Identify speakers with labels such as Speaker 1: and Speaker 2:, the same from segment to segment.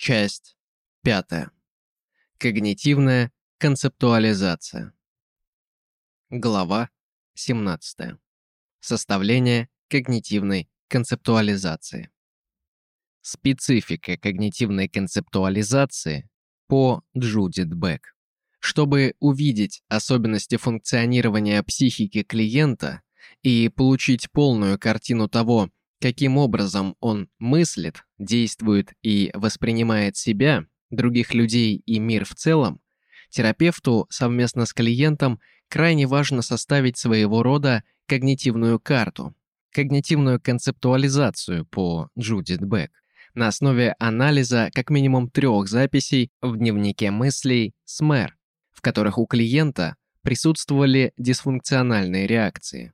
Speaker 1: Часть пятая. Когнитивная концептуализация. Глава 17. Составление когнитивной концептуализации. Специфика когнитивной концептуализации по Джудит Бек. Чтобы увидеть особенности функционирования психики клиента и получить полную картину того, каким образом он мыслит, действует и воспринимает себя, других людей и мир в целом, терапевту совместно с клиентом крайне важно составить своего рода когнитивную карту, когнитивную концептуализацию по Джудит Бек на основе анализа как минимум трех записей в дневнике мыслей СМЭР, в которых у клиента присутствовали дисфункциональные реакции.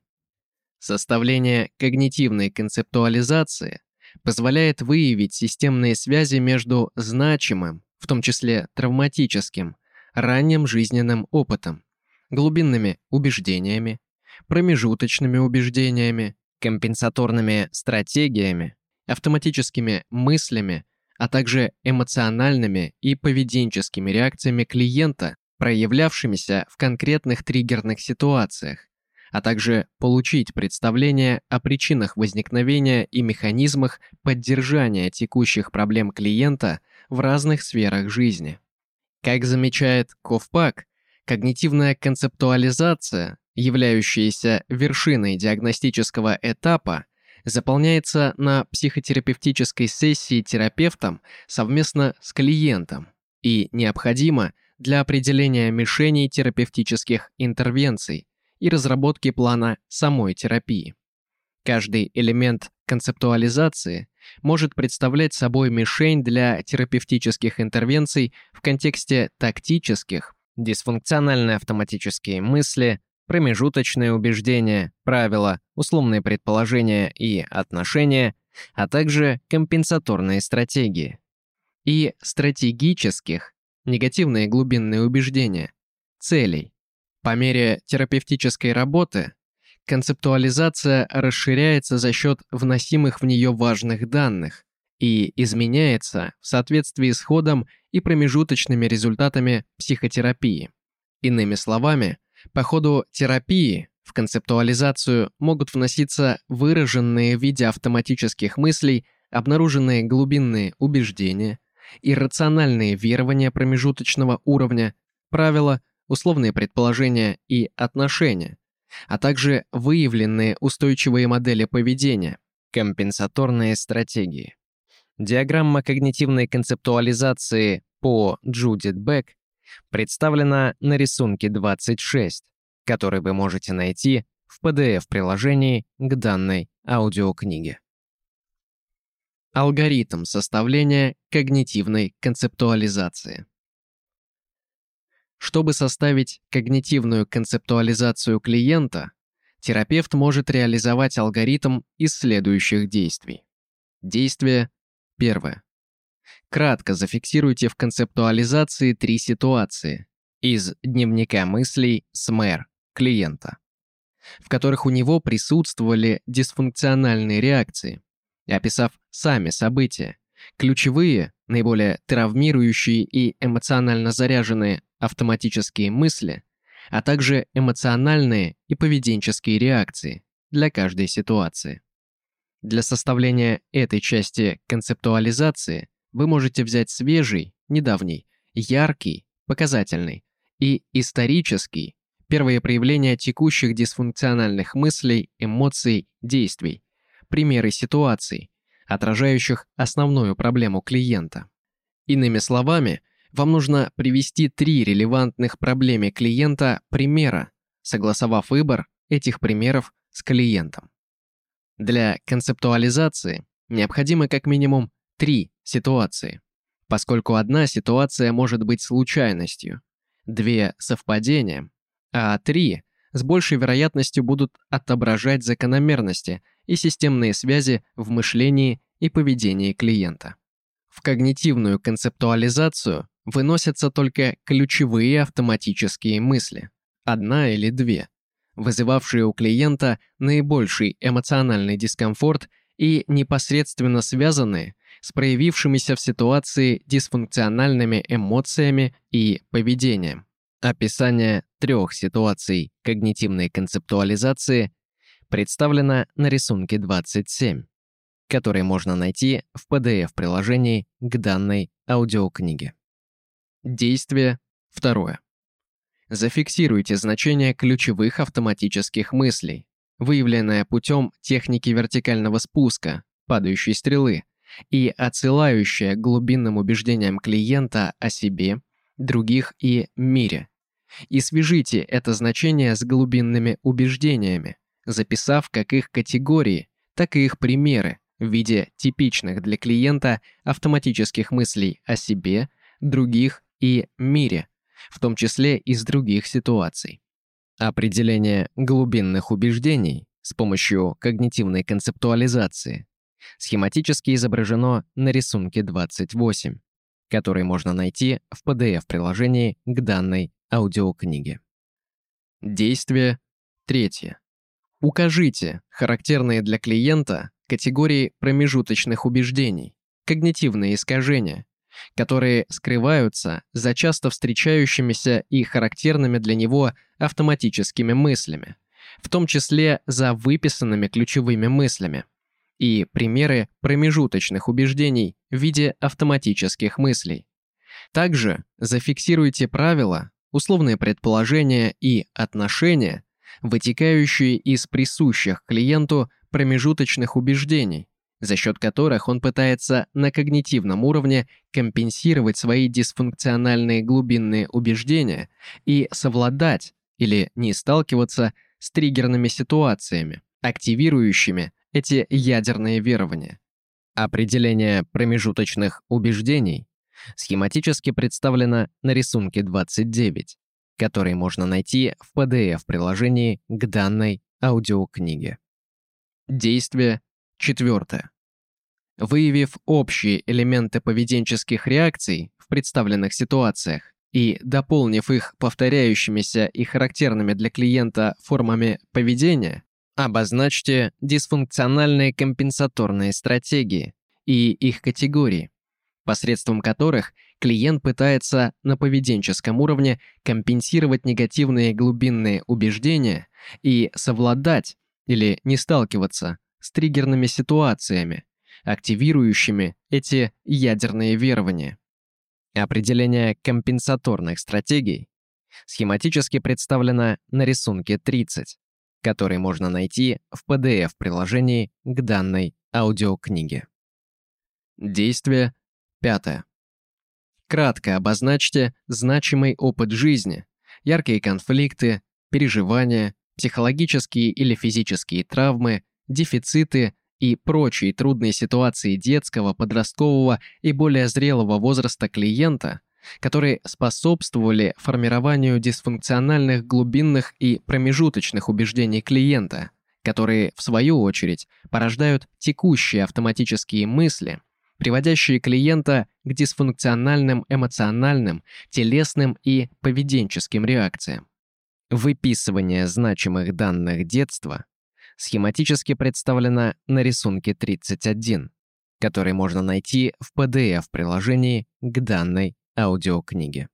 Speaker 1: Составление когнитивной концептуализации позволяет выявить системные связи между значимым, в том числе травматическим, ранним жизненным опытом, глубинными убеждениями, промежуточными убеждениями, компенсаторными стратегиями, автоматическими мыслями, а также эмоциональными и поведенческими реакциями клиента, проявлявшимися в конкретных триггерных ситуациях, а также получить представление о причинах возникновения и механизмах поддержания текущих проблем клиента в разных сферах жизни. Как замечает Ковпак, когнитивная концептуализация, являющаяся вершиной диагностического этапа, заполняется на психотерапевтической сессии терапевтом совместно с клиентом и необходима для определения мишеней терапевтических интервенций, и разработки плана самой терапии. Каждый элемент концептуализации может представлять собой мишень для терапевтических интервенций в контексте тактических, дисфункциональные автоматические мысли, промежуточные убеждения, правила, условные предположения и отношения, а также компенсаторные стратегии. И стратегических, негативные глубинные убеждения, целей, по мере терапевтической работы концептуализация расширяется за счет вносимых в нее важных данных и изменяется в соответствии с ходом и промежуточными результатами психотерапии. Иными словами, по ходу терапии в концептуализацию могут вноситься выраженные в виде автоматических мыслей обнаруженные глубинные убеждения, иррациональные верования промежуточного уровня, правила – условные предположения и отношения, а также выявленные устойчивые модели поведения, компенсаторные стратегии. Диаграмма когнитивной концептуализации по Джудит Бек представлена на рисунке 26, который вы можете найти в PDF-приложении к данной аудиокниге. Алгоритм составления когнитивной концептуализации. Чтобы составить когнитивную концептуализацию клиента, терапевт может реализовать алгоритм из следующих действий. Действие первое. Кратко зафиксируйте в концептуализации три ситуации из дневника мыслей СМЭР клиента, в которых у него присутствовали дисфункциональные реакции, описав сами события, ключевые, наиболее травмирующие и эмоционально заряженные автоматические мысли, а также эмоциональные и поведенческие реакции для каждой ситуации. Для составления этой части концептуализации вы можете взять свежий, недавний, яркий, показательный и исторический первые проявления текущих дисфункциональных мыслей, эмоций, действий, примеры ситуаций, отражающих основную проблему клиента. Иными словами, вам нужно привести три релевантных проблеме клиента примера, согласовав выбор этих примеров с клиентом. Для концептуализации необходимы как минимум три ситуации, поскольку одна ситуация может быть случайностью, две – совпадением, а три с большей вероятностью будут отображать закономерности и системные связи в мышлении и поведении клиента. В когнитивную концептуализацию выносятся только ключевые автоматические мысли, одна или две, вызывавшие у клиента наибольший эмоциональный дискомфорт и непосредственно связанные с проявившимися в ситуации дисфункциональными эмоциями и поведением. Описание трех ситуаций когнитивной концептуализации представлено на рисунке 27, который можно найти в PDF-приложении к данной аудиокниге. Действие второе. Зафиксируйте значение ключевых автоматических мыслей, выявленное путем техники вертикального спуска, падающей стрелы, и отсылающее глубинным убеждениям клиента о себе, других и мире. И свяжите это значение с глубинными убеждениями, записав как их категории, так и их примеры в виде типичных для клиента автоматических мыслей о себе, других и мире, в том числе из других ситуаций. Определение глубинных убеждений с помощью когнитивной концептуализации схематически изображено на рисунке 28, который можно найти в PDF-приложении к данной аудиокниге. Действие третье. Укажите характерные для клиента категории промежуточных убеждений, когнитивные искажения, которые скрываются за часто встречающимися и характерными для него автоматическими мыслями, в том числе за выписанными ключевыми мыслями, и примеры промежуточных убеждений в виде автоматических мыслей. Также зафиксируйте правила, условные предположения и отношения, вытекающие из присущих клиенту промежуточных убеждений, за счет которых он пытается на когнитивном уровне компенсировать свои дисфункциональные глубинные убеждения и совладать или не сталкиваться с триггерными ситуациями, активирующими эти ядерные верования. Определение промежуточных убеждений схематически представлено на рисунке 29, который можно найти в PDF-приложении к данной аудиокниге. Действие четвертое. Выявив общие элементы поведенческих реакций в представленных ситуациях и дополнив их повторяющимися и характерными для клиента формами поведения, обозначьте дисфункциональные компенсаторные стратегии и их категории, посредством которых клиент пытается на поведенческом уровне компенсировать негативные глубинные убеждения и совладать или не сталкиваться с триггерными ситуациями, активирующими эти ядерные верования. Определение компенсаторных стратегий схематически представлено на рисунке 30, который можно найти в PDF-приложении к данной аудиокниге. Действие пятое. Кратко обозначьте значимый опыт жизни, яркие конфликты, переживания, психологические или физические травмы, дефициты и прочие трудные ситуации детского, подросткового и более зрелого возраста клиента, которые способствовали формированию дисфункциональных глубинных и промежуточных убеждений клиента, которые, в свою очередь, порождают текущие автоматические мысли, приводящие клиента к дисфункциональным эмоциональным, телесным и поведенческим реакциям. Выписывание значимых данных детства схематически представлено на рисунке 31, который можно найти в PDF-приложении к данной аудиокниге.